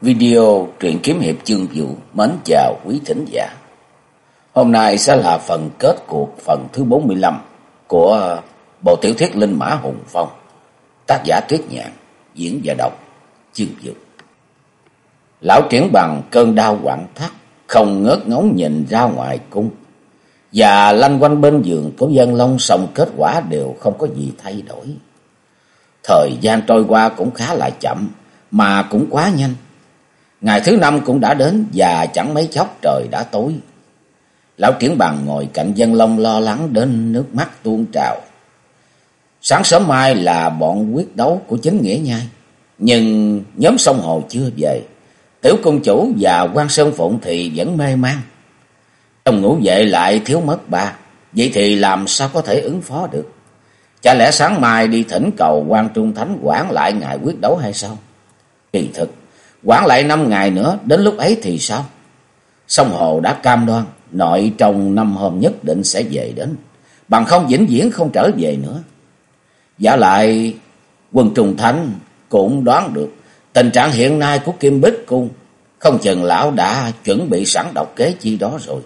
Video truyện kiếm hiệp chương vũ mến chào quý thính giả. Hôm nay sẽ là phần kết cuộc phần thứ 45 của bộ tiểu thuyết Linh Mã Hùng Phong. Tác giả Tuyết Nhạn, diễn và đọc chương vũ. Lão triển bằng cơn đau quặn thắt, không ngớt ngóng nhìn ra ngoài cung. Và lanh quanh bên giường của dân long xong kết quả đều không có gì thay đổi. Thời gian trôi qua cũng khá là chậm, mà cũng quá nhanh. Ngày thứ năm cũng đã đến và chẳng mấy chốc trời đã tối. Lão triển bằng ngồi cạnh dân long lo lắng đến nước mắt tuôn trào. Sáng sớm mai là bọn quyết đấu của chính nghĩa nhai. Nhưng nhóm sông hồ chưa về. Tiểu công chủ và quan Sơn Phụng thì vẫn mê man. Trong ngủ dậy lại thiếu mất ba. Vậy thì làm sao có thể ứng phó được? Chả lẽ sáng mai đi thỉnh cầu quan Trung Thánh quản lại ngày quyết đấu hay sao? Kỳ thực, quản lại năm ngày nữa, đến lúc ấy thì sao? Sông Hồ đã cam đoan, nội trong năm hôm nhất định sẽ về đến, bằng không vĩnh viễn không trở về nữa. Giả lại, quân trùng Thánh cũng đoán được tình trạng hiện nay của Kim Bích Cung, không chừng lão đã chuẩn bị sẵn độc kế chi đó rồi.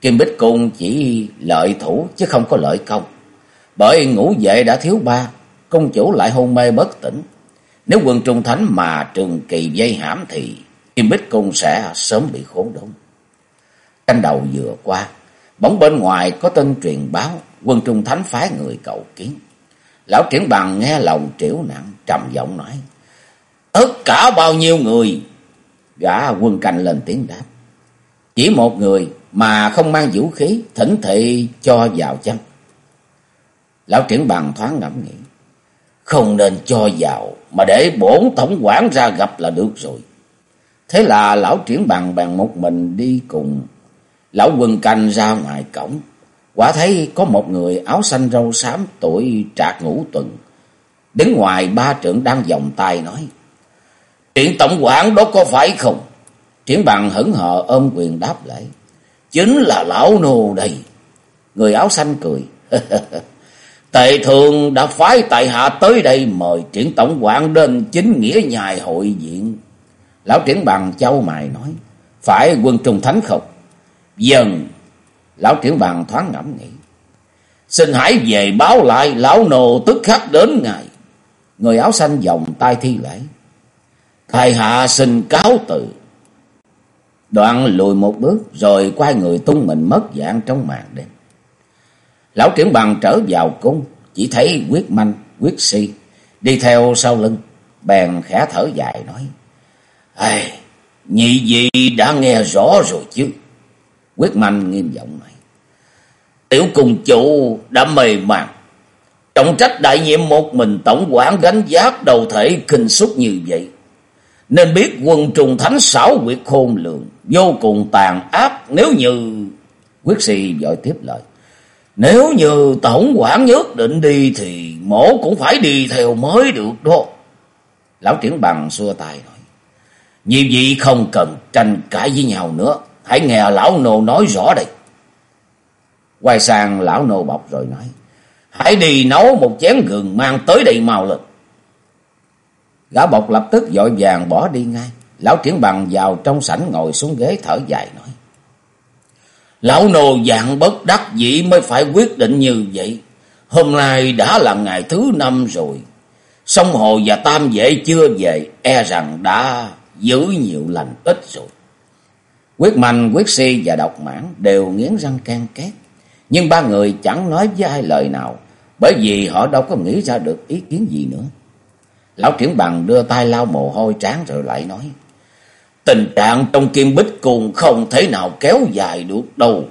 Kim Bích Cung chỉ lợi thủ chứ không có lợi công. Bởi ngũ vệ đã thiếu ba, công chủ lại hôn mê bất tỉnh. Nếu quân trung thánh mà trường kỳ dây hãm thì Kim Bích Cung sẽ sớm bị khốn đốn. Canh đầu vừa qua, bỗng bên ngoài có tin truyền báo quân trung thánh phái người cầu kiến. Lão triển bằng nghe lòng triểu nặng, trầm giọng nói. Tất cả bao nhiêu người? Gã quân canh lên tiếng đáp. Chỉ một người mà không mang vũ khí, thỉnh thị cho vào chăng? Lão triển bằng thoáng ngẫm nghĩ. Không nên cho vào, mà để bổn tổng quản ra gặp là được rồi. Thế là lão triển bằng bằng một mình đi cùng. Lão quân canh ra ngoài cổng. Quả thấy có một người áo xanh râu xám tuổi trạc ngũ tuần. Đứng ngoài ba trưởng đang vòng tay nói. Triển tổng quản đó có phải không? Triển bằng hững hờ ôm quyền đáp lại. Chính là lão nô đây. Người áo xanh cười. Tệ thường đã phái tại hạ tới đây mời triển tổng quản đến chính nghĩa nhài hội diện. Lão triển bằng châu mài nói. Phải quân trung thánh không? Dần. Lão triển bằng thoáng ngẫm nghĩ. Xin hãy về báo lại lão nô tức khắc đến ngài. Người áo xanh vòng tay thi lễ. tài hạ xin cáo từ. Đoạn lùi một bước rồi quay người tung mình mất dạng trong màn đêm. Lão triển bằng trở vào cung, chỉ thấy quyết manh, quyết si, đi theo sau lưng, bèn khẽ thở dài nói. Ây, nhị gì đã nghe rõ rồi chứ. Quyết manh nghiêm giọng nói. Tiểu cùng chủ đã mề màng. Trọng trách đại nhiệm một mình tổng quản gánh giáp đầu thể kinh xúc như vậy. Nên biết quân trùng thánh xảo quyệt khôn lượng, vô cùng tàn ác nếu như... Quyết si dội tiếp lời. Nếu như tổng quản nhất định đi thì mổ cũng phải đi theo mới được đó. Lão triển bằng xua tay nói. Nhiệm vị không cần tranh cãi với nhau nữa. Hãy nghe lão nô nói rõ đây. Quay sang lão nô bọc rồi nói. Hãy đi nấu một chén gừng mang tới đây mau lên. Gã bọc lập tức dội vàng bỏ đi ngay. Lão triển bằng vào trong sảnh ngồi xuống ghế thở dài nói. Lão nô dạng bất đắc dĩ mới phải quyết định như vậy. Hôm nay đã là ngày thứ năm rồi. Sông Hồ và Tam Vệ chưa về, e rằng đã giữ nhiều lành ít rồi. Quyết Mạnh, Quyết Si và Độc Mãn đều nghiến răng can két. Nhưng ba người chẳng nói với ai lời nào, bởi vì họ đâu có nghĩ ra được ý kiến gì nữa. Lão triển bằng đưa tay lau mồ hôi trán rồi lại nói. Tình trạng trong kim bích cùng không thể nào kéo dài được đâu.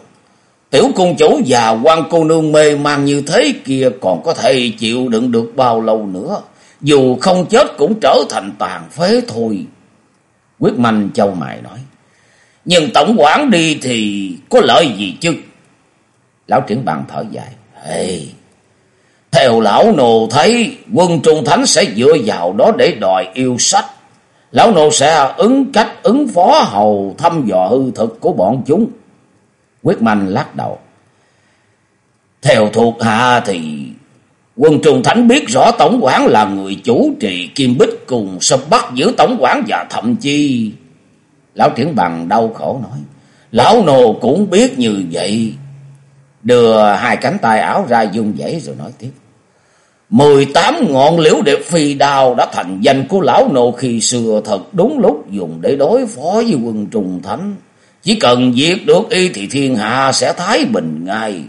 Tiểu cung chủ già quan cô nương mê man như thế kia còn có thể chịu đựng được bao lâu nữa. Dù không chết cũng trở thành tàn phế thôi. Quyết manh châu mài nói. Nhưng tổng quản đi thì có lợi gì chứ? Lão triển bằng thở dài. Hey, theo lão nô thấy quân trung thánh sẽ dựa vào đó để đòi yêu sách. Lão nô sẽ ứng cách ứng phó hầu thăm dò hư thực của bọn chúng. Quyết manh lắc đầu. Theo thuộc hạ thì Quân Trùng Thánh biết rõ Tổng quản là người chủ trì Kim Bích cùng sập bắt giữ Tổng quản và thậm chí... Lão Triển Bằng đau khổ nói. Lão nô cũng biết như vậy. Đưa hai cánh tay áo ra dung dãy rồi nói tiếp. Mười tám ngọn liễu điệp phi đao đã thành danh của lão nô khi xưa thật đúng lúc dùng để đối phó với quân trùng thánh. Chỉ cần giết được y thì thiên hạ sẽ thái bình ngay.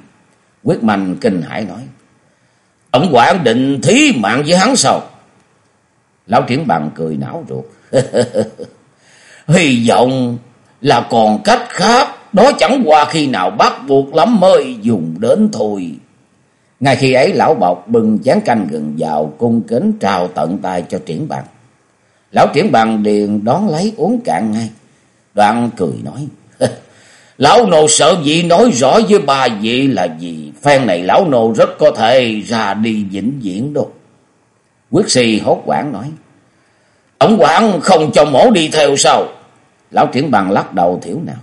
Quyết mạnh kinh hải nói. Ông quản định thí mạng với hắn sao? Lão triển bằng cười não ruột. Hy vọng là còn cách khác. Đó chẳng qua khi nào bắt buộc lắm mới dùng đến thôi. Ngay khi ấy, lão bọc bưng chén canh gần vào cung kính trao tận tay cho triển bằng. Lão triển bằng điền đón lấy uống cạn ngay. Đoạn cười nói. Lão nô sợ vị nói rõ với bà vị là gì. Phen này lão nô rất có thể ra đi vĩnh viễn đâu. Quyết si hốt quảng nói. Ông quản không cho mổ đi theo sao? Lão triển bằng lắc đầu thiểu não.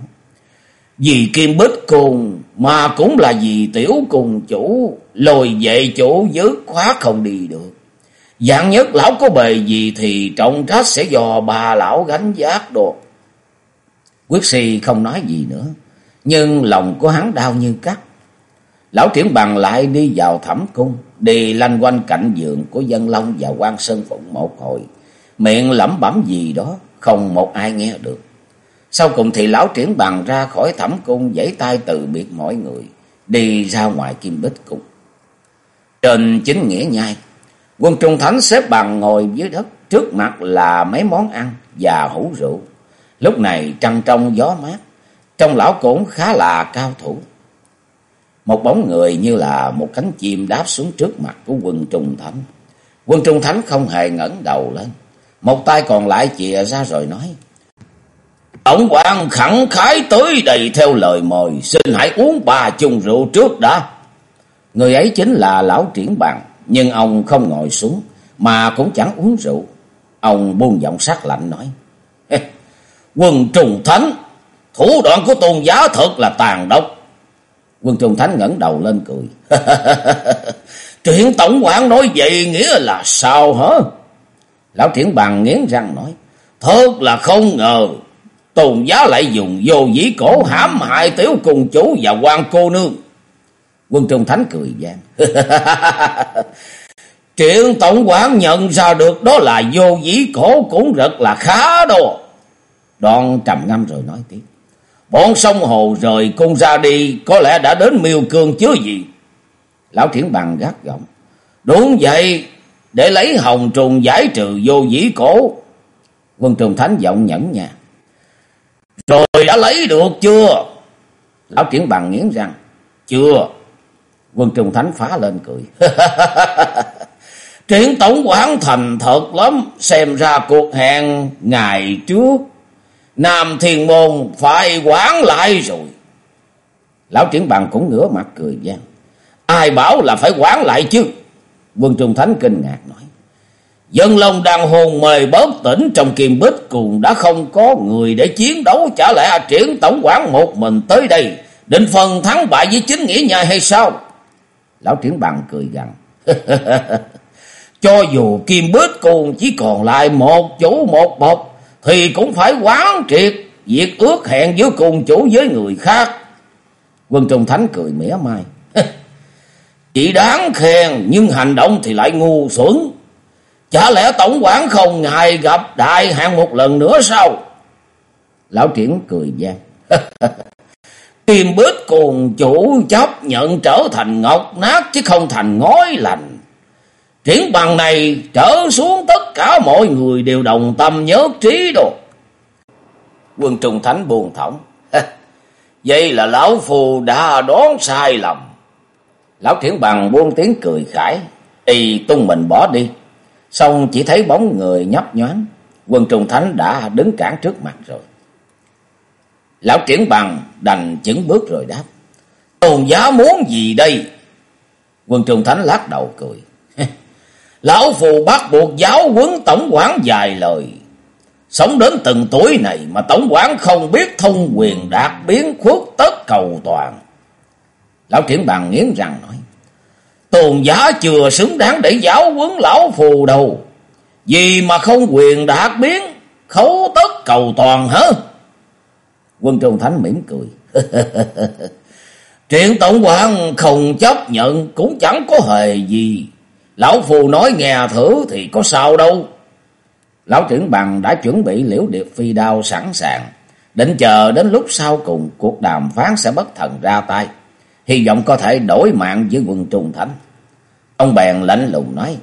Vì kim bích cùng mà cũng là vì tiểu cùng chủ. Lồi về chủ dứt khóa không đi được. Dạng nhất lão có bề gì thì trọng trách sẽ do bà lão gánh giác đồ. Quyết si không nói gì nữa. Nhưng lòng của hắn đau như cắt. Lão triển bằng lại đi vào thẩm cung. Đi lanh quanh cạnh giường của dân long và quan sơn phụng một hồi. Miệng lẩm bẩm gì đó. Không một ai nghe được. Sau cùng thì lão triển bằng ra khỏi thẩm cung. giãy tay từ biệt mọi người. Đi ra ngoài kim bích cung. Trên chính nghĩa nhai. Quân Trung Thánh xếp bằng ngồi dưới đất. Trước mặt là mấy món ăn và hũ rượu. Lúc này trăng trong gió mát. Trong lão cũng khá là cao thủ. Một bóng người như là một cánh chim đáp xuống trước mặt của quân Trung Thánh. Quân Trung Thánh không hề ngẩng đầu lên. Một tay còn lại chìa ra rồi nói tổng quan khẳng khái tới đầy theo lời mời. Xin hãy uống ba chung rượu trước đã. Người ấy chính là lão triển bằng. Nhưng ông không ngồi xuống. Mà cũng chẳng uống rượu. Ông buông giọng sắc lạnh nói. Quân trùng Thánh, Thủ đoạn của tôn giá thật là tàn độc. Quân trùng Thánh ngẩng đầu lên cười. Chuyện tổng quản nói vậy nghĩa là sao hả? Lão triển bằng nghiến răng nói. Thật là không ngờ. Tôn giá lại dùng vô dĩ cổ hãm hại tiểu cùng chủ và quan cô nương. Quân Trung Thánh cười gian. Chuyện tổng quản nhận ra được đó là vô dĩ cổ cũng rất là khá đồ. Đoạn trầm ngâm rồi nói tiếp. Bọn sông hồ rời cung ra đi, có lẽ đã đến miêu cương chứ gì. Lão triển bằng gắt giọng. Đúng vậy, để lấy hồng trùng giải trừ vô dĩ cổ. Quân Trung Thánh giọng nhẫn nhàng. Rồi đã lấy được chưa? Lão triển bằng nghiến răng. Chưa. Quân Trung Thánh phá lên cười. Triển tổng quản thành thật lắm. Xem ra cuộc hẹn ngày trước, Nam Thiên Môn phải quản lại rồi. Lão triển bằng cũng ngửa mặt cười gian. Ai bảo là phải quản lại chứ? Quân Trung Thánh kinh ngạc nói. Dân Long đang hồn mời bớt tỉnh trong kiềm bích, cùng đã không có người để chiến đấu chả lẽ triển tổng quản một mình tới đây, định phần thắng bại với chính nghĩa nhà hay sao? Lão triển bằng cười gằn. Cho dù kim bích cùng chỉ còn lại một chủ một bọc thì cũng phải quán triệt việc ước hẹn giữa cùng chủ với người khác. Quân Trung Thánh cười mỉa mai. Chỉ đáng khen, nhưng hành động thì lại ngu xuẩn. Chả lẽ tổng quản không ngại gặp đại hạn một lần nữa sao? Lão triển cười gian. Kim bước cùng chủ chấp nhận trở thành ngọc nát chứ không thành ngói lành. Triển bằng này trở xuống tất cả mọi người đều đồng tâm nhớ trí đồ. Quân Trung Thánh buồn thỏng. Vậy là lão phù đã đoán sai lầm. Lão triển bằng buông tiếng cười khải. Y tung mình bỏ đi. Xong chỉ thấy bóng người nhấp nhoáng. Quân Trung Thánh đã đứng cản trước mặt rồi. Lão triển bằng đành chứng bước rồi đáp. Tôn giá muốn gì đây? Quân Trung Thánh lắc đầu cười. Lão phù bắt buộc giáo huấn tổng quản dài lời. Sống đến từng tuổi này mà tổng quản không biết thông quyền đạt biến khuất tất cầu toàn. Lão triển bằng nghiến răng nói. Tôn giá chưa xứng đáng để giáo huấn lão phù đầu, Vì mà không quyền đạt biến, khấu tất cầu toàn hả? Quân Trung Thánh mỉm cười. Chuyện tổng quan không chấp nhận cũng chẳng có hề gì. Lão phù nói nghe thử thì có sao đâu. Lão trưởng bằng đã chuẩn bị liễu điệp phi đao sẵn sàng. Định chờ đến lúc sau cùng cuộc đàm phán sẽ bất thần ra tay. Hy vọng có thể đổi mạng với quân Trung Thánh. Ông bèn lạnh lùng nói.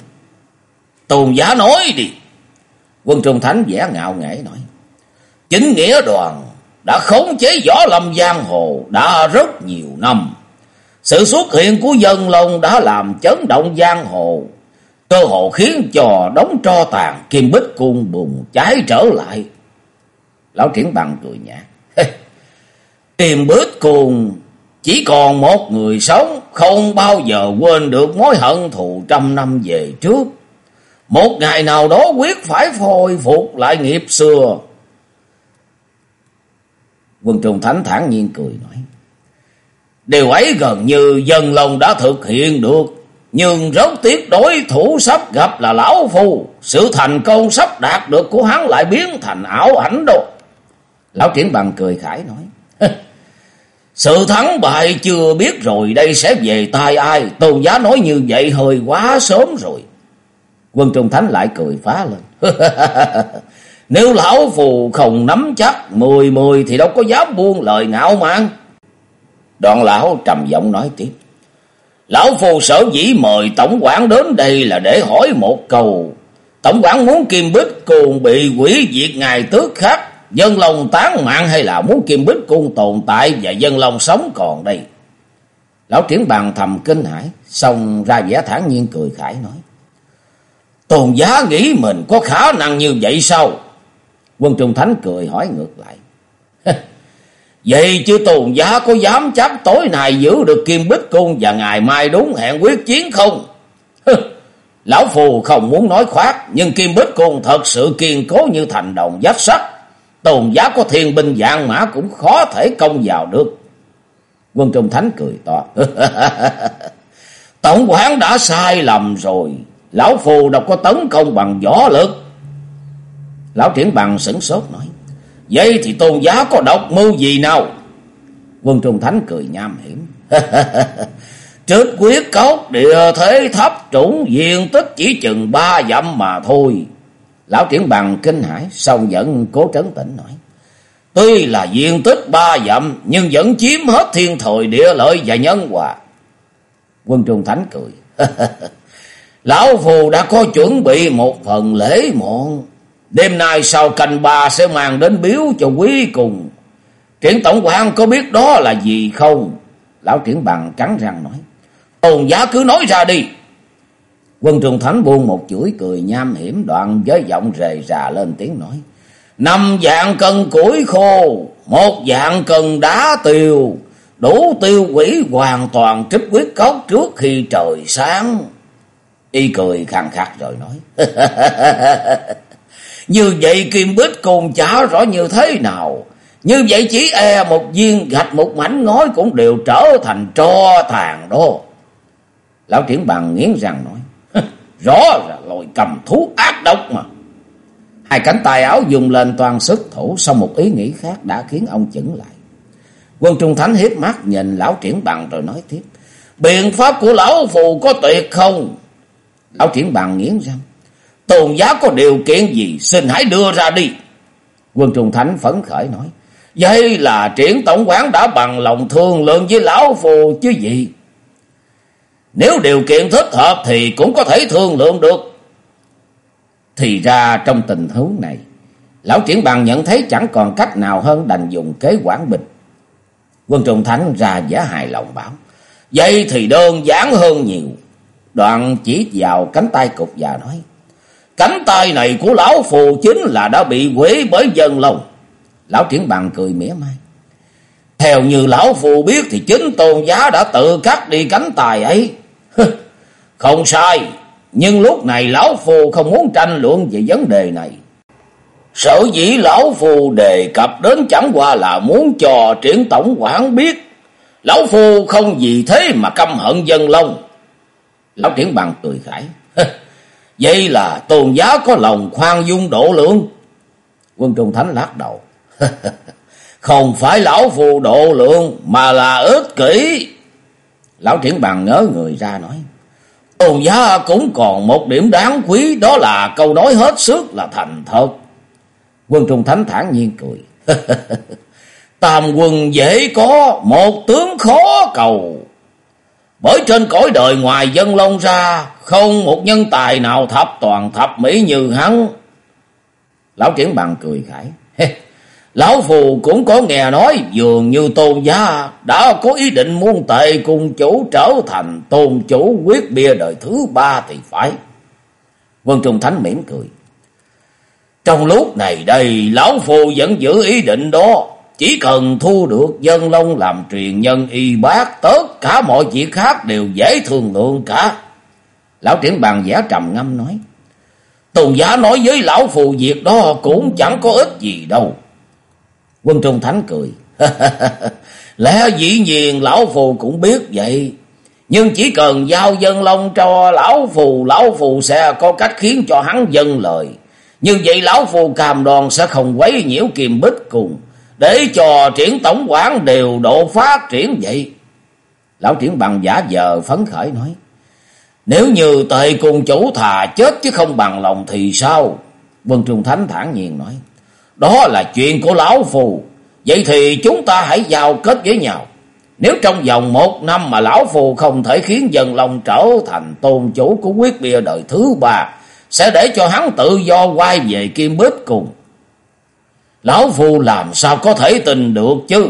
Tôn giả nói đi. Quân Trung Thánh vẻ ngạo nghễ nói. Chính nghĩa đoàn đã khống chế võ lâm giang hồ đã rất nhiều năm. Sự xuất hiện của dân long đã làm chấn động giang hồ. Cơ hồ khiến cho đóng tro tàn kim bích cung bùng cháy trở lại. Lão triển bằng cười nhạt. kim bích cung chỉ còn một người sống, không bao giờ quên được mối hận thù trăm năm về trước. Một ngày nào đó quyết phải phôi phục lại nghiệp xưa. Quân Trung Thánh thản nhiên cười nói. Điều ấy gần như dân lòng đã thực hiện được. Nhưng rất tiếc đối thủ sắp gặp là Lão Phu. Sự thành công sắp đạt được của hắn lại biến thành ảo ảnh đồ. Lão Triển Bằng cười khải nói. Sự thắng bại chưa biết rồi, đây sẽ về tay ai. Tôn giá nói như vậy hơi quá sớm rồi. Quân Trung Thánh lại cười phá lên. Nếu lão phù không nắm chắc, mười mười thì đâu có dám buông lời ngạo mạn. Đoạn lão trầm giọng nói tiếp. Lão phù sở dĩ mời tổng quản đến đây là để hỏi một câu. Tổng quản muốn kim bích cùng bị quỷ diệt ngài tước khắc. Dân lòng tán mạng hay là muốn kim bích cung tồn tại và dân lòng sống còn đây. Lão triển bàn thầm kinh hãi, xong ra vẻ thản nhiên cười khải nói. Tôn giá nghĩ mình có khả năng như vậy sao? Quân Trung Thánh cười hỏi ngược lại. Vậy chứ tôn giá có dám chắc tối nay giữ được Kim Bích Cung và ngày mai đúng hẹn quyết chiến không? Lão Phù không muốn nói khoác, nhưng Kim Bích Cung thật sự kiên cố như thành đồng giáp sắt. Tôn giá có thiên binh dạng mã cũng khó thể công vào được. Quân Trung Thánh cười to. Tổng quản đã sai lầm rồi. Lão Phù đâu có tấn công bằng võ lực. Lão triển bằng sửng sốt nói. Vậy thì tôn giá có độc mưu gì nào? Quân Trung Thánh cười nham hiểm. Trích quyết cốc địa thế thấp trũng, diện tích chỉ chừng ba dặm mà thôi. Lão triển bằng kinh hãi, xong vẫn cố trấn tĩnh nói. Tuy là diện tích ba dặm, nhưng vẫn chiếm hết thiên thời địa lợi và nhân hòa. Quân Trung Thánh cười. Lão Phù đã có chuẩn bị một phần lễ mọn. Đêm nay sau canh ba sẽ mang đến biếu cho quý cùng. Triển tổng quan có biết đó là gì không? Lão triển bằng cắn răng nói. Tôn giá cứ nói ra đi. Quân trường thánh buông một chuỗi cười nham hiểm đoạn với giọng rề rà lên tiếng nói. Năm dạng cân củi khô, một dạng cân đá tiêu, đủ tiêu quỷ hoàn toàn trích quyết cốc trước khi trời sáng. Y cười khăn khắc rồi nói. Như vậy Kim Bích cùng chả rõ như thế nào. Như vậy chỉ e một viên gạch một mảnh ngói cũng đều trở thành tro tàn đó. Lão triển bằng nghiến răng nói rõ là loài cầm thú ác độc mà. Hai cánh tay áo dùng lên toàn sức thủ. Sau một ý nghĩ khác đã khiến ông chững lại. Quân Trung Thánh hiếp mắt nhìn lão triển bằng rồi nói tiếp. Biện pháp của lão phù có tuyệt không? Lão triển bằng nghiến răng. Tôn giá có điều kiện gì, xin hãy đưa ra đi. Quân Trung Thánh phấn khởi nói. Vậy là triển tổng quán đã bằng lòng thương lượng với lão phù chứ gì. Nếu điều kiện thích hợp thì cũng có thể thương lượng được. Thì ra trong tình huống này, lão triển bằng nhận thấy chẳng còn cách nào hơn đành dùng kế quản bình. Quân Trung Thánh ra giả hài lòng bảo. Vậy thì đơn giản hơn nhiều. Đoạn chỉ vào cánh tay cục và nói. Cánh tay này của lão phù chính là đã bị quế bởi dân lòng. Lão triển bằng cười mỉa mai. Theo như lão phù biết thì chính tôn giá đã tự cắt đi cánh tay ấy. Không sai, nhưng lúc này lão phù không muốn tranh luận về vấn đề này. Sở dĩ lão phù đề cập đến chẳng qua là muốn cho triển tổng quản biết. Lão phù không vì thế mà căm hận dân long. Lão triển bằng cười khải. Vậy là tôn giá có lòng khoan dung độ lượng. Quân Trung Thánh lắc đầu. Không phải lão phù độ lượng mà là ích kỷ. Lão triển bằng ngớ người ra nói. Tôn giá cũng còn một điểm đáng quý đó là câu nói hết sức là thành thật. Quân Trung Thánh thản nhiên cười. Tam quân dễ có, một tướng khó cầu. Bởi trên cõi đời ngoài dân long ra, không một nhân tài nào thập toàn thập mỹ như hắn. Lão triển bằng cười khải. Lão Phù cũng có nghe nói dường như tôn gia đã có ý định muôn tệ cùng chủ trở thành tôn chủ quyết bia đời thứ ba thì phải. Vân Trung Thánh mỉm cười. Trong lúc này đây, Lão Phù vẫn giữ ý định đó. Chỉ cần thu được dân long làm truyền nhân y bác, tất cả mọi chuyện khác đều dễ thương lượng cả. Lão triển bàn giả trầm ngâm nói. Tôn giá nói với lão phù việc đó cũng chẳng có ích gì đâu. Quân Trung Thánh cười. Lẽ dĩ nhiên lão phù cũng biết vậy. Nhưng chỉ cần giao dân long cho lão phù, lão phù sẽ có cách khiến cho hắn dân lời. Như vậy lão phù càm đoàn sẽ không quấy nhiễu kiềm bích cùng. Để cho triển tổng quản đều độ phát triển vậy. Lão triển bằng giả giờ phấn khởi nói. Nếu như tệ cùng chủ thà chết chứ không bằng lòng thì sao? Vân Trung Thánh thản nhiên nói. Đó là chuyện của lão phù. Vậy thì chúng ta hãy giao kết với nhau. Nếu trong vòng một năm mà lão phù không thể khiến dân lòng trở thành tôn chủ của quyết bia đời thứ ba, sẽ để cho hắn tự do quay về Kim bếp cùng. Lão phù làm sao có thể tin được chứ?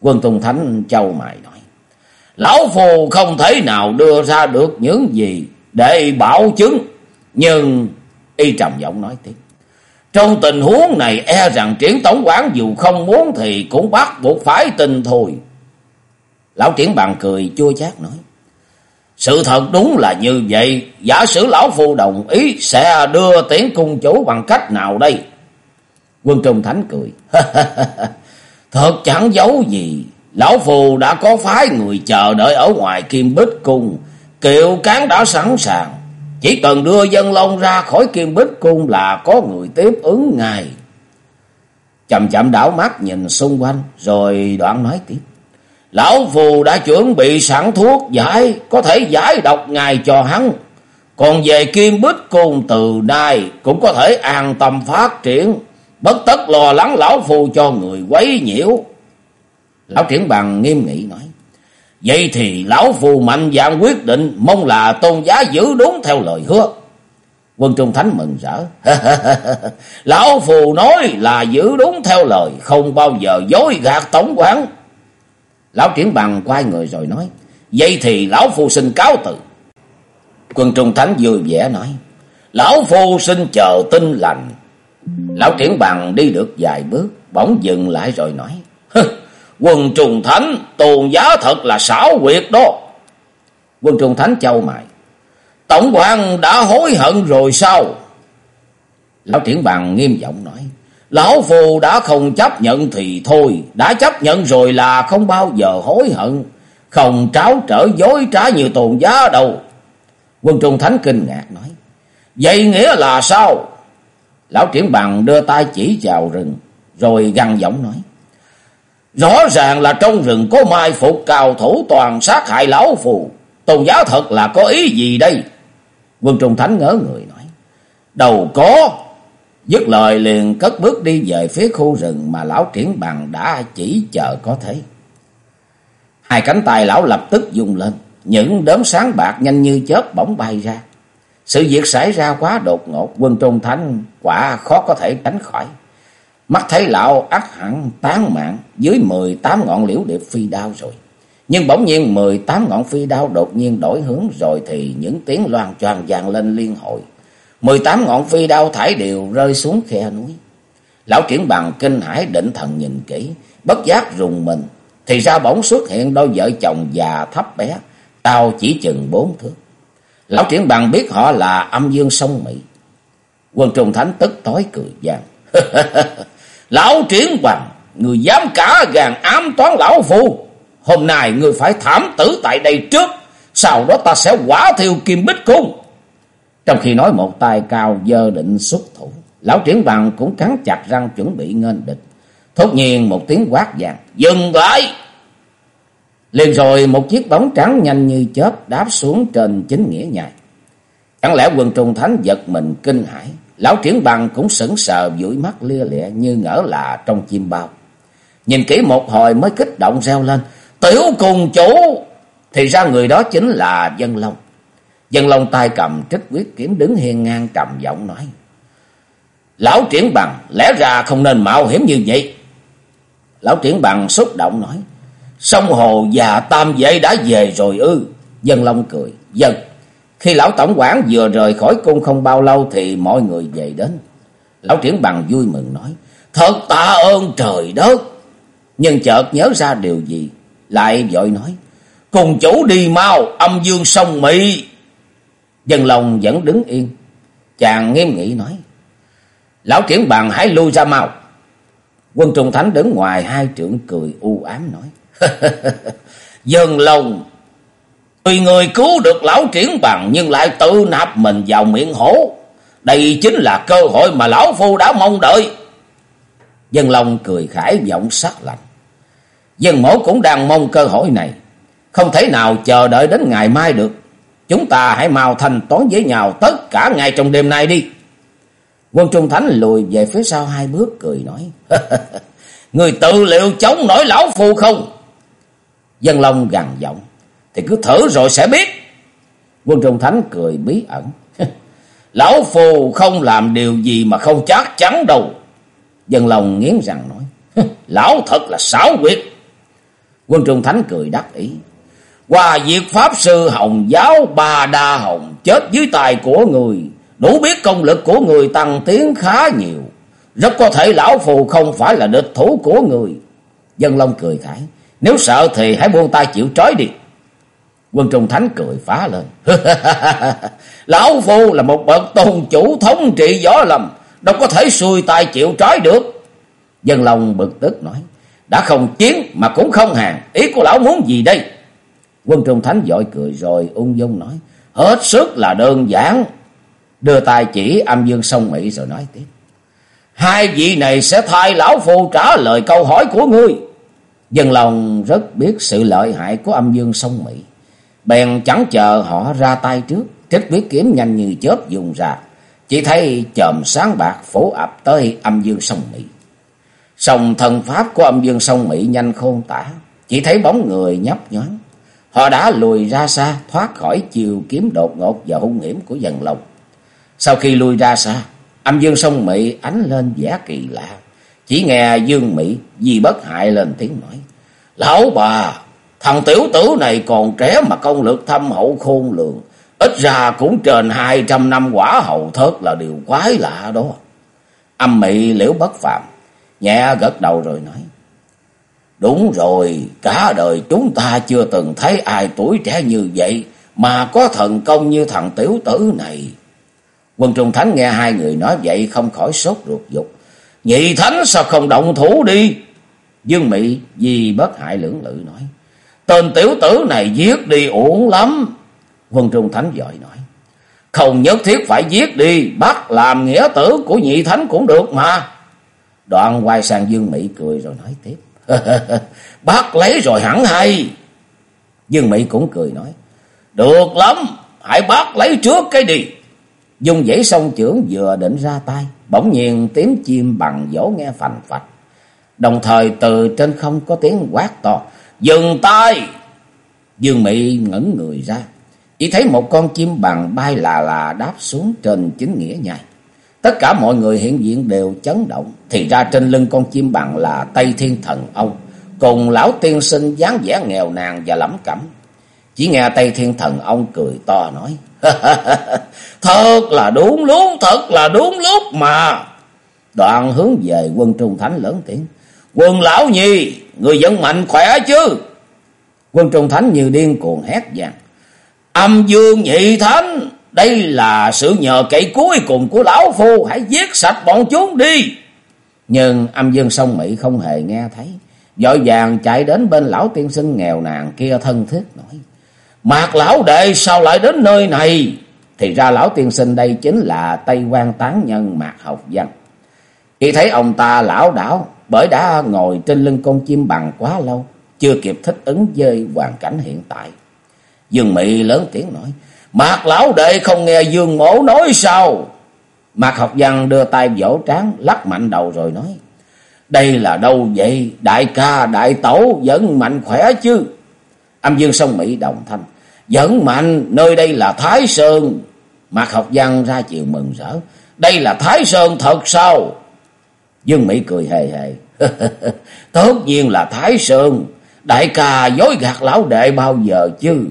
Quân Tùng Thánh châu mày nói. Lão phù không thể nào đưa ra được những gì để bảo chứng. Nhưng y trầm giọng nói tiếp. Trong tình huống này e rằng triển tổng quản dù không muốn thì cũng bắt buộc phải tin thôi. Lão triển bàn cười, chua chát nói. Sự thật đúng là như vậy. Giả sử lão phu đồng ý, sẽ đưa tiễn cung chủ bằng cách nào đây? Quân Trung Thánh cười. Thật chẳng giấu gì. Lão Phù đã có phái người chờ đợi ở ngoài Kim Bích Cung. Kiệu cán đã sẵn sàng. Chỉ cần đưa dân long ra khỏi Kim Bích Cung là có người tiếp ứng ngài Chậm chậm đảo mắt nhìn xung quanh rồi đoạn nói tiếp. Lão Phù đã chuẩn bị sẵn thuốc giải, có thể giải độc ngài cho hắn. Còn về Kim Bích Cung từ nay cũng có thể an tâm phát triển. Bất tất lo lắng lão Phù cho người quấy nhiễu. Lão triển bằng nghiêm nghị nói. Vậy thì lão phù mạnh dạng quyết định mong là tôn giá giữ đúng theo lời hứa. Quân Trung Thánh mừng rỡ. lão phù nói là giữ đúng theo lời, không bao giờ dối gạt tổng quản. Lão triển bằng quay người rồi nói. Vậy thì lão phù xin cáo từ. Quân Trung Thánh vui vẻ nói. Lão phù xin chờ tin lành. Lão triển bằng đi được vài bước, bỗng dừng lại rồi nói. Quân trùng thánh, tôn giá thật là xảo quyệt đó. Quân trùng thánh châu mày. Tổng quan đã hối hận rồi sao? Lão triển bằng nghiêm giọng nói. Lão phù đã không chấp nhận thì thôi. Đã chấp nhận rồi là không bao giờ hối hận. Không tráo trở dối trá như tồn giá đâu. Quân trùng thánh kinh ngạc nói. Vậy nghĩa là sao? Lão triển bằng đưa tay chỉ vào rừng. Rồi găng giọng nói. Rõ ràng là trong rừng có mai phục cao thủ toàn sát hại lão phù. Tôn giáo thật là có ý gì đây? Quân Trung Thánh ngỡ người nói. Đầu có. Dứt lời liền cất bước đi về phía khu rừng mà lão triển bằng đã chỉ chờ có thế. Hai cánh tay lão lập tức dùng lên. Những đốm sáng bạc nhanh như chớp bỗng bay ra. Sự việc xảy ra quá đột ngột. Quân Trung Thánh quả khó có thể tránh khỏi. Mắt thấy lão ắt hẳn tán mạng dưới mười tám ngọn liễu điệp phi đao rồi. Nhưng bỗng nhiên mười tám ngọn phi đao đột nhiên đổi hướng rồi thì những tiếng loan choàng vang lên liên hội. mười tám ngọn phi đao thải đều rơi xuống khe núi. Lão triển bằng kinh hải định thần nhìn kỹ, bất giác rùng mình. Thì ra bỗng xuất hiện đôi vợ chồng già thấp bé, cao chỉ chừng bốn thước. Lão triển bằng biết họ là âm dương sông Mỹ. Quân trùng thánh tức tối cười vang. Lão triển bằng, người dám cả gàn ám toán lão phu. Hôm nay người phải thảm tử tại đây trước. sau đó ta sẽ quả thiêu kim bích cung. Trong khi nói một tay cao dơ định xuất thủ, lão triển bằng cũng cắn chặt răng chuẩn bị nghênh địch. Thốt nhiên một tiếng quát vàng, dừng lại! Liền rồi một chiếc bóng trắng nhanh như chớp đáp xuống trên chính nghĩa nhài. Chẳng lẽ quân trung thánh giật mình kinh hãi, lão triển bằng cũng sững sờ dụi mắt lia lịa như ngỡ là trong chim bao. Nhìn kỹ một hồi mới kích động reo lên, tiểu cùng chủ! Thì ra người đó chính là Dân Long. Dân Long tay cầm trích quyết kiếm đứng hiên ngang trầm giọng nói. Lão triển bằng lẽ ra không nên mạo hiểm như vậy. Lão triển bằng xúc động nói. Sông Hồ già Tam Vệ đã về rồi ư. Dân Long cười. Dân. Khi lão tổng quản vừa rời khỏi cung không bao lâu thì mọi người về đến. Lão triển bằng vui mừng nói. Thật tạ ơn trời đất. Nhưng chợt nhớ ra điều gì. Lại vội nói. Cùng chủ đi mau, âm dương sông Mỹ. Dân lòng vẫn đứng yên. Chàng nghiêm nghị nói. Lão triển bằng hãy lui ra mau. Quân Trung Thánh đứng ngoài hai trưởng cười u ám nói. Dân lòng Tuy người cứu được lão triển bằng, nhưng lại tự nạp mình vào miệng hổ. Đây chính là cơ hội mà lão phu đã mong đợi. Dân Long cười khải giọng sắc lạnh. Dân mổ cũng đang mong cơ hội này. Không thể nào chờ đợi đến ngày mai được. Chúng ta hãy mau thanh toán với nhau tất cả ngày trong đêm nay đi. Quân Trung Thánh lùi về phía sau hai bước cười nói. Người tự liệu chống nổi lão phu không? Dân Long gằn giọng. Thì cứ thử rồi sẽ biết. Quân Trung Thánh cười bí ẩn. lão phù không làm điều gì mà không chắc chắn đâu. Dân Long nghiến răng nói. lão thật là xảo quyệt. Quân Trung Thánh cười đắc ý. Qua diệt Pháp Sư Hồng Giáo Ba Đa Hồng chết dưới tài của người, đủ biết công lực của người tăng tiến khá nhiều. Rất có thể lão phù không phải là địch thủ của người. Dân Long cười khải, nếu sợ thì hãy buông tay chịu trói đi. Quân Trung Thánh cười phá lên. lão phu là một bậc tôn chủ thống trị gió lầm, đâu có thể xuôi tay chịu trói được. Dân Long bực tức nói, đã không chiến mà cũng không hàng, ý của lão muốn gì đây? Quân Trung Thánh dội cười rồi ung dung nói. Hết sức là đơn giản. Đưa tay chỉ âm dương sông Mỹ rồi nói tiếp. Hai vị này sẽ thay lão phu trả lời câu hỏi của ngươi. Dân lòng rất biết sự lợi hại của âm dương sông Mỹ. Bèn chẳng chờ họ ra tay trước. Trích quyết kiếm nhanh như chớp dùng ra. Chỉ thấy chòm sáng bạc phủ ập tới âm dương sông Mỹ. Sông thần pháp của âm dương sông Mỹ nhanh khôn tả. Chỉ thấy bóng người nhấp nhoáng Họ đã lùi ra xa, thoát khỏi chiều kiếm đột ngột và hung hiểm của dần lồng Sau khi lùi ra xa, âm dương sông Mỹ ánh lên vẻ kỳ lạ. Chỉ nghe Dương Mỹ vì bất hại lên tiếng nói. Lão bà, thằng tiểu tử này còn trẻ mà công lực thâm hậu khôn lường. Ít ra cũng trên hai trăm năm quả hậu thớt là điều quái lạ đó. Âm Mỹ liễu bất phạm, nhẹ gật đầu rồi nói. Đúng rồi, cả đời chúng ta chưa từng thấy ai tuổi trẻ như vậy mà có thần công như thằng tiểu tử này. Quân Trung Thánh nghe hai người nói vậy không khỏi sốt ruột dục. Nhị Thánh sao không động thủ đi? Dương Mỹ vì bất hại lưỡng lự nói. Tên tiểu tử này giết đi uổng lắm. Vân Trung Thánh giỏi nói. Không nhất thiết phải giết đi, bắt làm nghĩa tử của nhị thánh cũng được mà. Đoạn quay sang Dương Mỹ cười rồi nói tiếp. bắt lấy rồi hẳn hay. Dương Mỹ cũng cười nói. Được lắm, hãy bắt lấy trước cái đi. Dung dãy sông trưởng vừa định ra tay. Bỗng nhiên tiếng chim bằng dỗ nghe phành phạch. Đồng thời từ trên không có tiếng quát to. Dừng tay! Dương Mỹ ngẩn người ra. Chỉ thấy một con chim bằng bay là là đáp xuống trên chính nghĩa nhai. Tất cả mọi người hiện diện đều chấn động. Thì ra trên lưng con chim bằng là Tây Thiên Thần Ông. Cùng lão tiên sinh dáng vẻ nghèo nàn và lẩm cẩm. Chỉ nghe Tây Thiên Thần Ông cười to nói. thật là đúng lúc, thật là đúng lúc mà. Đoạn hướng về quân Trung Thánh lớn tiếng. Quân lão nhi, người vẫn mạnh khỏe chứ. Quân Trung Thánh như điên cuồng hét vàng. Âm dương nhị thánh, đây là sự nhờ cậy cuối cùng của lão phu, hãy giết sạch bọn chúng đi. Nhưng âm dương sông Mỹ không hề nghe thấy. Dội vàng chạy đến bên lão tiên sinh nghèo nàn kia thân thiết nói. Mạc lão đệ sao lại đến nơi này? Thì ra lão tiên sinh đây chính là Tây quan tán nhân Mạc Học Văn. Khi thấy ông ta lão đảo bởi đã ngồi trên lưng con chim bằng quá lâu, chưa kịp thích ứng với hoàn cảnh hiện tại. Dương Mị lớn tiếng nói, Mạc lão đệ không nghe Dương mổ nói sao? Mạc học văn đưa tay vỗ trán lắc mạnh đầu rồi nói, Đây là đâu vậy? Đại ca, đại tẩu vẫn mạnh khỏe chứ? Âm dương sông Mỹ đồng thanh, Vẫn mạnh, nơi đây là Thái Sơn. Mạc học văn ra chiều mừng rỡ, Đây là Thái Sơn thật sao? Dương Mỹ cười hề hề, Tất nhiên là Thái Sơn, đại ca dối gạt lão đệ bao giờ chứ?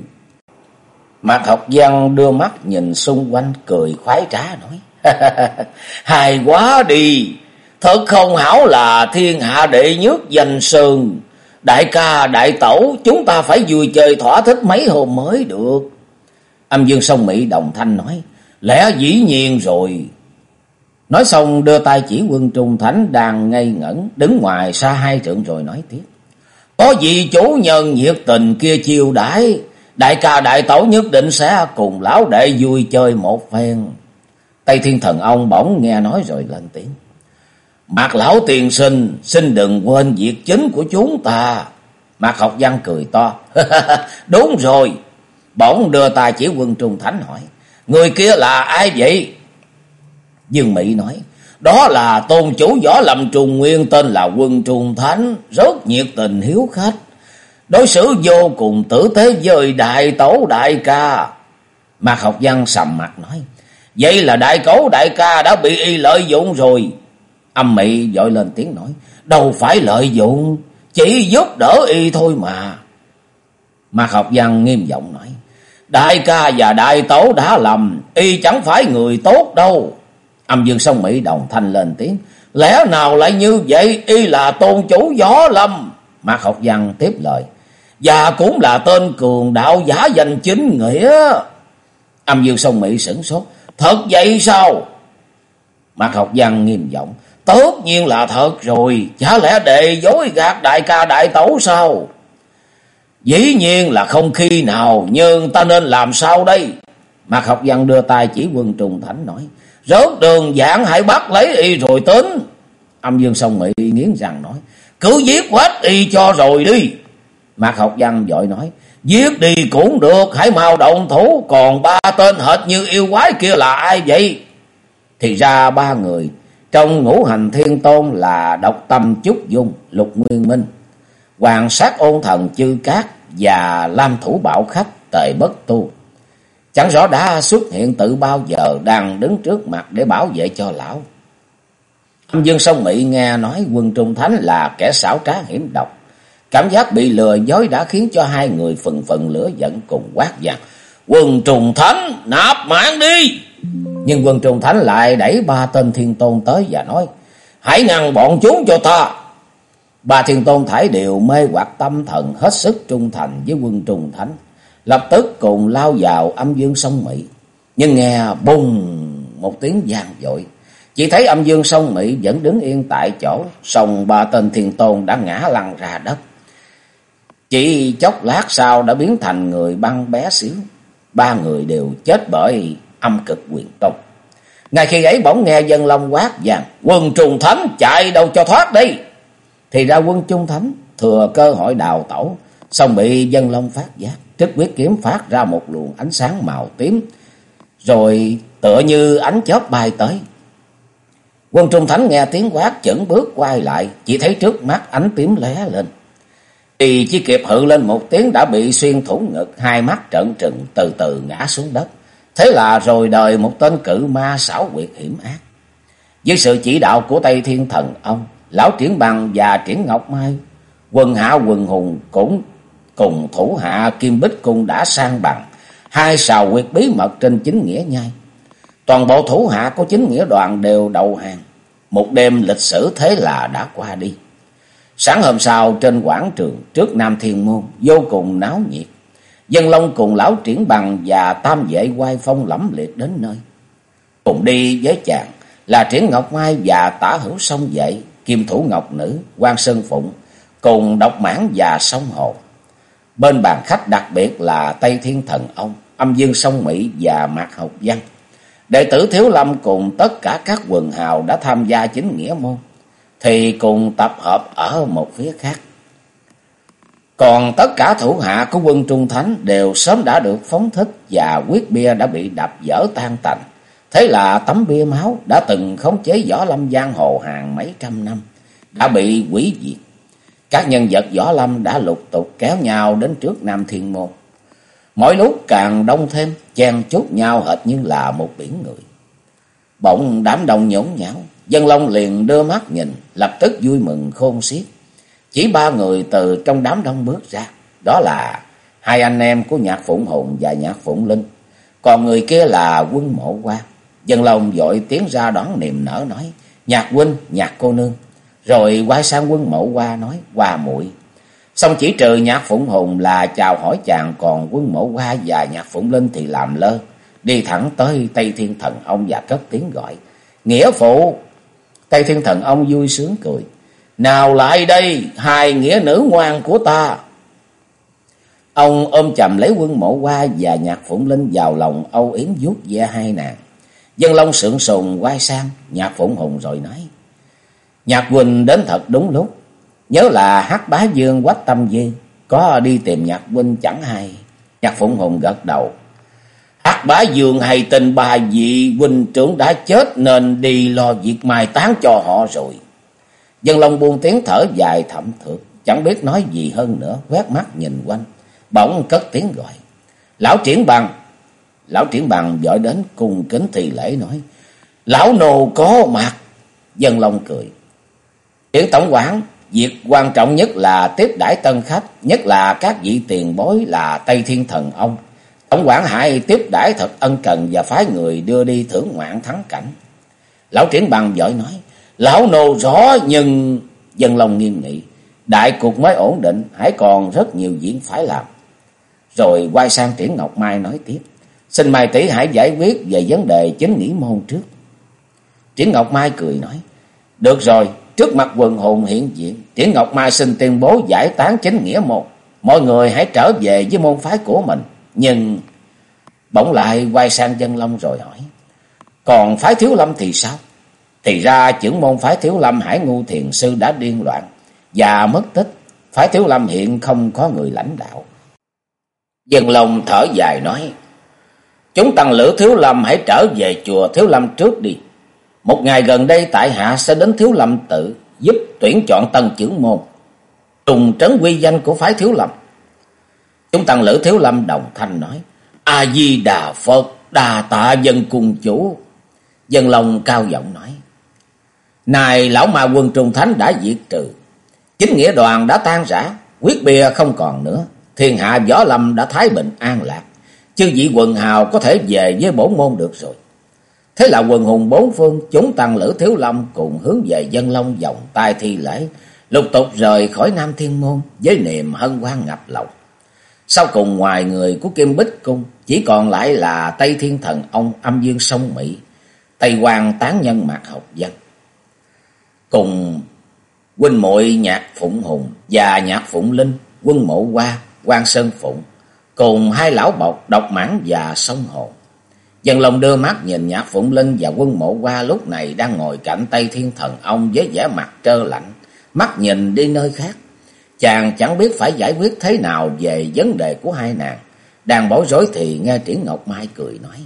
Mạc học văn đưa mắt nhìn xung quanh cười khoái trá nói. Hài quá đi, thật không hảo là thiên hạ đệ nhất danh sơn. Đại ca, đại tẩu, chúng ta phải vui chơi thỏa thích mấy hôm mới được. Âm dương sông Mỹ đồng thanh nói, lẽ dĩ nhiên rồi. Nói xong đưa tay chỉ quân trung thánh đang ngây ngẩn, đứng ngoài xa hai trượng rồi nói tiếp. Có gì chủ nhân nhiệt tình kia chiêu đãi, đại ca đại tẩu nhất định sẽ cùng lão đệ vui chơi một phen. Tây Thiên Thần ông bỗng nghe nói rồi lên tiếng. Mạc lão tiền sinh, xin đừng quên việc chính của chúng ta. Mạc học văn cười to. Đúng rồi. Bỗng đưa tay chỉ quân Trung Thánh hỏi. Người kia là ai vậy? Dương Mỹ nói. Đó là tôn chủ võ lâm trùng nguyên, tên là quân Trung Thánh. Rất nhiệt tình hiếu khách. Đối xử vô cùng tử tế với đại tấu đại ca. Mạc học văn sầm mặt nói. Vậy là đại cấu đại ca đã bị y lợi dụng rồi. Âm mị dội lên tiếng nói. Đâu phải lợi dụng. Chỉ giúp đỡ y thôi mà. Mạc học văn nghiêm giọng nói. Đại ca và đại tấu đã lầm. Y chẳng phải người tốt đâu. Âm dương sông Mỹ đồng thanh lên tiếng. Lẽ nào lại như vậy? Y là tôn chủ gió lâm. Mạc học văn tiếp lời. Và cũng là tên cường đạo giả danh chính nghĩa. Âm dương sông Mỹ sửng sốt. Thật vậy sao? Mạc học văn nghiêm giọng. Tất nhiên là thật rồi. Chả lẽ đệ dối gạt đại ca đại tấu sao? Dĩ nhiên là không khi nào. Nhưng ta nên làm sao đây? Mạc học văn đưa tay chỉ quân trùng thánh nói. Rớt đường giảng hãy bắt lấy y rồi tính. Âm dương sông Mỹ nghiến rằng nói. Cứ giết hết y cho rồi đi. Mạc học văn dội nói. Giết đi cũng được, hãy mau động thủ, còn ba tên hệt như yêu quái kia là ai vậy? Thì ra ba người, trong ngũ hành thiên tôn là độc tâm trúc dung, lục nguyên minh, hoàng sát ôn thần chư cát và lam thủ bảo khách tề bất tu. Chẳng rõ đã xuất hiện từ bao giờ đang đứng trước mặt để bảo vệ cho lão. Âm dương sông Mỹ nghe nói quân Trung Thánh là kẻ xảo trá hiểm độc. Cảm giác bị lừa dối đã khiến cho hai người phần phần lửa giận cùng quát rằng Quân trùng thánh, nạp mạng đi. Nhưng quân trùng thánh lại đẩy ba tên thiên tôn tới và nói. Hãy ngăn bọn chúng cho ta. Ba thiên tôn thải đều mê hoặc tâm thần hết sức trung thành với quân trùng thánh. Lập tức cùng lao vào âm dương sông Mỹ. Nhưng nghe bùng một tiếng vang dội. Chỉ thấy âm dương sông Mỹ vẫn đứng yên tại chỗ. sông ba tên thiên tôn đã ngã lăn ra đất. Chỉ chốc lát sau đã biến thành người băng bé xíu. Ba người đều chết bởi âm cực quyền tông. Ngay khi ấy bỗng nghe dân long quát vàng. Quân trùng thánh, chạy đâu cho thoát đi. Thì ra quân trung thánh thừa cơ hội đào tẩu. Xong bị dân long phát giác. Trích quyết kiếm phát ra một luồng ánh sáng màu tím. Rồi tựa như ánh chớp bay tới. Quân trung thánh nghe tiếng quát chẩn bước quay lại. Chỉ thấy trước mắt ánh tím lé lên. Y chỉ kịp hự lên một tiếng đã bị xuyên thủng ngực, hai mắt trợn trừng từ từ ngã xuống đất. Thế là rồi đời một tên cự ma xảo quyệt hiểm ác. Với sự chỉ đạo của Tây Thiên Thần ông, Lão Triển Bằng và Triển Ngọc Mai, quần hạ quần hùng cũng cùng thủ hạ Kim Bích Cung đã sang bằng, hai sào quyệt bí mật trên chính nghĩa nhai. Toàn bộ thủ hạ của chính nghĩa đoàn đều đầu hàng. Một đêm lịch sử thế là đã qua đi. Sáng hôm sau trên quảng trường trước Nam Thiên Môn vô cùng náo nhiệt. Dân Long cùng lão triển bằng và tam vệ quay phong lẫm liệt đến nơi. Cùng đi với chàng là triển Ngọc Mai và tả hữu sông dậy, kim thủ ngọc nữ, quan Sơn Phụng, cùng độc mãn và sông hồ. Bên bàn khách đặc biệt là Tây Thiên Thần Ông, Âm Dương Sông Mỹ và Mạc Học Văn. Đệ tử Thiếu Lâm cùng tất cả các quần hào đã tham gia chính nghĩa môn, thì cùng tập hợp ở một phía khác. Còn tất cả thủ hạ của quân Trung Thánh đều sớm đã được phóng thích và quyết bia đã bị đập dở tan tành. Thế là tấm bia máu đã từng khống chế võ lâm giang hồ hàng mấy trăm năm, đã bị quỷ diệt. Các nhân vật võ lâm đã lục tục kéo nhau đến trước Nam Thiên Môn. Mỗi lúc càng đông thêm, chen chúc nhau hệt như là một biển người. Bỗng đám đông nhốn nháo, dân long liền đưa mắt nhìn, lập tức vui mừng khôn xiết. Chỉ ba người từ trong đám đông bước ra, đó là hai anh em của Nhạc Phụng Hùng và Nhạc Phụng Linh. Còn người kia là quân mộ quan. Dân long dội tiến ra đón niềm nở nói, Nhạc huynh, nhạc cô nương. Rồi quay sang quân mẫu qua nói, qua muội Xong chỉ trừ nhạc Phụng Hùng là chào hỏi chàng, còn quân mẫu qua và nhạc Phụng Linh thì làm lơ. Đi thẳng tới Tây Thiên Thần Ông và cất tiếng gọi, Nghĩa phụ! Tây Thiên Thần Ông vui sướng cười. Nào lại đây, hai nghĩa nữ ngoan của ta. Ông ôm chầm lấy quân mẫu qua và nhạc phụng linh vào lòng âu yếm vuốt ve hai nàng. Dân Long sượng sùng quay sang, nhạc phụng hùng rồi nói. Nhạc Quỳnh đến thật đúng lúc. Nhớ là hát bá dương quách tâm duyên, có đi tìm nhạc Quỳnh chẳng hay. Nhạc phụng hùng gật đầu. Hát bá dương hay tình bà vị huynh trưởng đã chết nên đi lo việc mai táng cho họ rồi. Dân Long buông tiếng thở dài thậm thượng chẳng biết nói gì hơn nữa, quét mắt nhìn quanh, bỗng cất tiếng gọi. Lão triển bằng! Lão triển bằng dõi đến cùng kính thì lễ nói, Lão nô có mặt! Dân Long cười. Yến tổng quản, việc quan trọng nhất là tiếp đãi tân khách, nhất là các vị tiền bối là Tây Thiên Thần Ông. Tổng quản hãy tiếp đãi thật ân cần và phái người đưa đi thưởng ngoạn thắng cảnh. Lão triển bằng giỏi nói, Lão nô rõ nhưng dân lòng nghiêm nghị. Đại cuộc mới ổn định, hãy còn rất nhiều việc phải làm. Rồi quay sang Triển Ngọc Mai nói tiếp. Xin Mai tỷ hãy giải quyết về vấn đề chính nghĩ môn trước. Triển Ngọc Mai cười nói. Được rồi, trước mặt quần hồn hiện diện, Tiễn Ngọc Mai xin tuyên bố giải tán chính nghĩa môn. Mọi người hãy trở về với môn phái của mình. Nhưng bỗng lại quay sang dân long rồi hỏi. Còn phái thiếu lâm thì sao? Thì ra trưởng môn phái Thiếu Lâm Hải Ngu Thiền Sư đã điên loạn và mất tích. Phái Thiếu Lâm hiện không có người lãnh đạo. Dân Long thở dài nói. Chúng tăng lữ Thiếu Lâm hãy trở về chùa Thiếu Lâm trước đi. Một ngày gần đây tại hạ sẽ đến Thiếu Lâm tự giúp tuyển chọn tân trưởng môn. Trùng trấn quy danh của phái Thiếu Lâm. Chúng tăng lữ Thiếu Lâm đồng thanh nói. A-di-đà Phật, đà tạ dân cùng chủ. Dân lòng cao giọng nói. Này lão ma quân trung thánh đã diệt trừ. Chính nghĩa đoàn đã tan rã. Quyết bia không còn nữa. Thiên hạ võ lâm đã thái bình an lạc. Chư vị quần hào có thể về với bổ môn được rồi. Thế là quần hùng bốn phương chúng tăng lữ thiếu lâm cùng hướng về dân long vòng tay thi lễ. Lục tục rời khỏi Nam Thiên Môn với niềm hân hoan ngập lòng. Sau cùng ngoài người của Kim Bích Cung chỉ còn lại là Tây Thiên Thần Ông âm dương sông Mỹ. Tây Hoàng tán nhân mạc học dân cùng huynh muội nhạc phụng hùng và nhạc phụng linh, quân mộ qua, quan sơn phụng, cùng hai lão bọc độc mãn và sông hồn Dân lòng đưa mắt nhìn nhạc phụng linh và quân mộ qua lúc này đang ngồi cạnh Tây Thiên Thần Ông với vẻ mặt trơ lạnh, mắt nhìn đi nơi khác. Chàng chẳng biết phải giải quyết thế nào về vấn đề của hai nàng. Đang bối rối thì nghe Triển Ngọc Mai cười nói.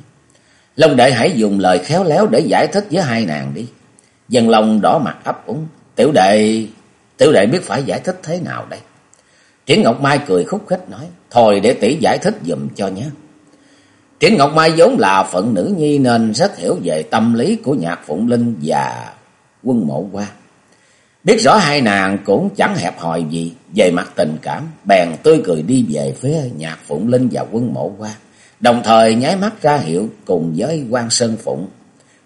Long đệ hãy dùng lời khéo léo để giải thích với hai nàng đi. Dân Long đỏ mặt ấp úng. Tiểu đệ, tiểu đệ biết phải giải thích thế nào đây? Triển Ngọc Mai cười khúc khích nói. Thôi để tỷ giải thích dùm cho nhé. Triển Ngọc Mai vốn là phận nữ nhi nên rất hiểu về tâm lý của nhạc Phụng Linh và quân mộ qua. Biết rõ hai nàng cũng chẳng hẹp hòi gì về mặt tình cảm, bèn tươi cười đi về phía nhạc Phụng Linh và quân mộ qua. Đồng thời nháy mắt ra hiệu cùng với quan Sơn Phụng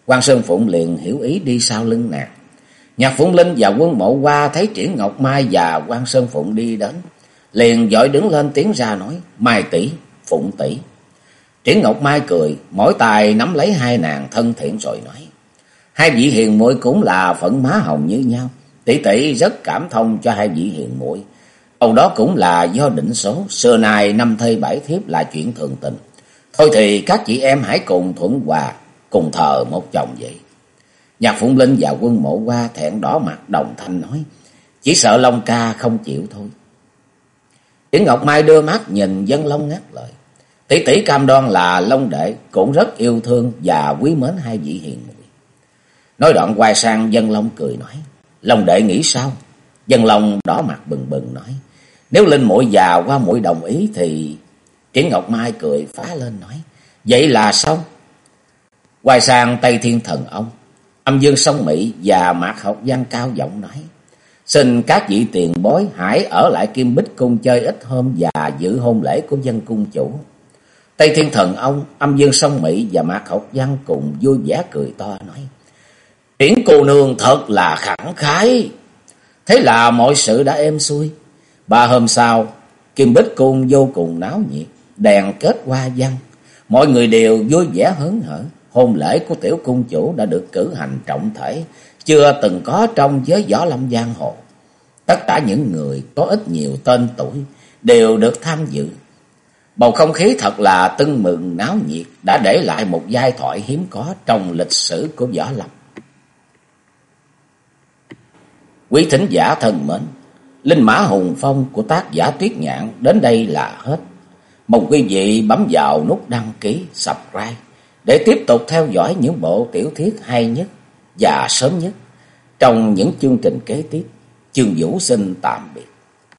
quan Sơn Phụng liền hiểu ý đi sau lưng nàng. Nhạc Phụng Linh và quân mộ qua thấy Triển Ngọc Mai và quan Sơn Phụng đi đến. Liền dội đứng lên tiếng ra nói, Mai tỷ Phụng tỷ Triển Ngọc Mai cười, mỗi tay nắm lấy hai nàng thân thiện rồi nói. Hai vị hiền muội cũng là phận má hồng như nhau. Tỷ tỷ rất cảm thông cho hai vị hiền muội Âu đó cũng là do định số, xưa nay năm thê bảy thiếp là chuyện thường tình. Thôi thì các chị em hãy cùng thuận hòa, cùng thờ một chồng vậy. Nhạc Phụng Linh và quân mộ qua thẹn đỏ mặt đồng thanh nói, chỉ sợ Long ca không chịu thôi. Triển Ngọc Mai đưa mắt nhìn dân Long ngắt lời. Tỷ tỷ cam đoan là Long đệ cũng rất yêu thương và quý mến hai vị hiền muội. Nói đoạn quay sang dân Long cười nói, Long đệ nghĩ sao? Dân Long đỏ mặt bừng bừng nói, nếu Linh muội già qua muội đồng ý thì... Triển Ngọc Mai cười phá lên nói, vậy là xong. Quay sang Tây Thiên Thần ông, âm dương sông Mỹ và Mạc Học Văn cao giọng nói, Xin các vị tiền bối hãy ở lại Kim Bích Cung chơi ít hôm và giữ hôn lễ của dân cung chủ. Tây Thiên Thần ông, âm dương sông Mỹ và Mạc Học Văn cùng vui vẻ cười to nói, Triển cô nương thật là khẳng khái. Thế là mọi sự đã êm xuôi. Ba hôm sau, Kim Bích Cung vô cùng náo nhiệt, đèn kết hoa văn. Mọi người đều vui vẻ hớn hở. Hôn lễ của tiểu cung chủ đã được cử hành trọng thể, chưa từng có trong giới võ lâm giang hồ. Tất cả những người có ít nhiều tên tuổi đều được tham dự. Bầu không khí thật là tưng mừng náo nhiệt đã để lại một giai thoại hiếm có trong lịch sử của võ lâm. Quý thính giả thân mến, Linh Mã Hùng Phong của tác giả Tuyết Nhạn đến đây là hết. Mong quý vị bấm vào nút đăng ký, subscribe để tiếp tục theo dõi những bộ tiểu thuyết hay nhất và sớm nhất trong những chương trình kế tiếp. Chương Vũ xin tạm biệt.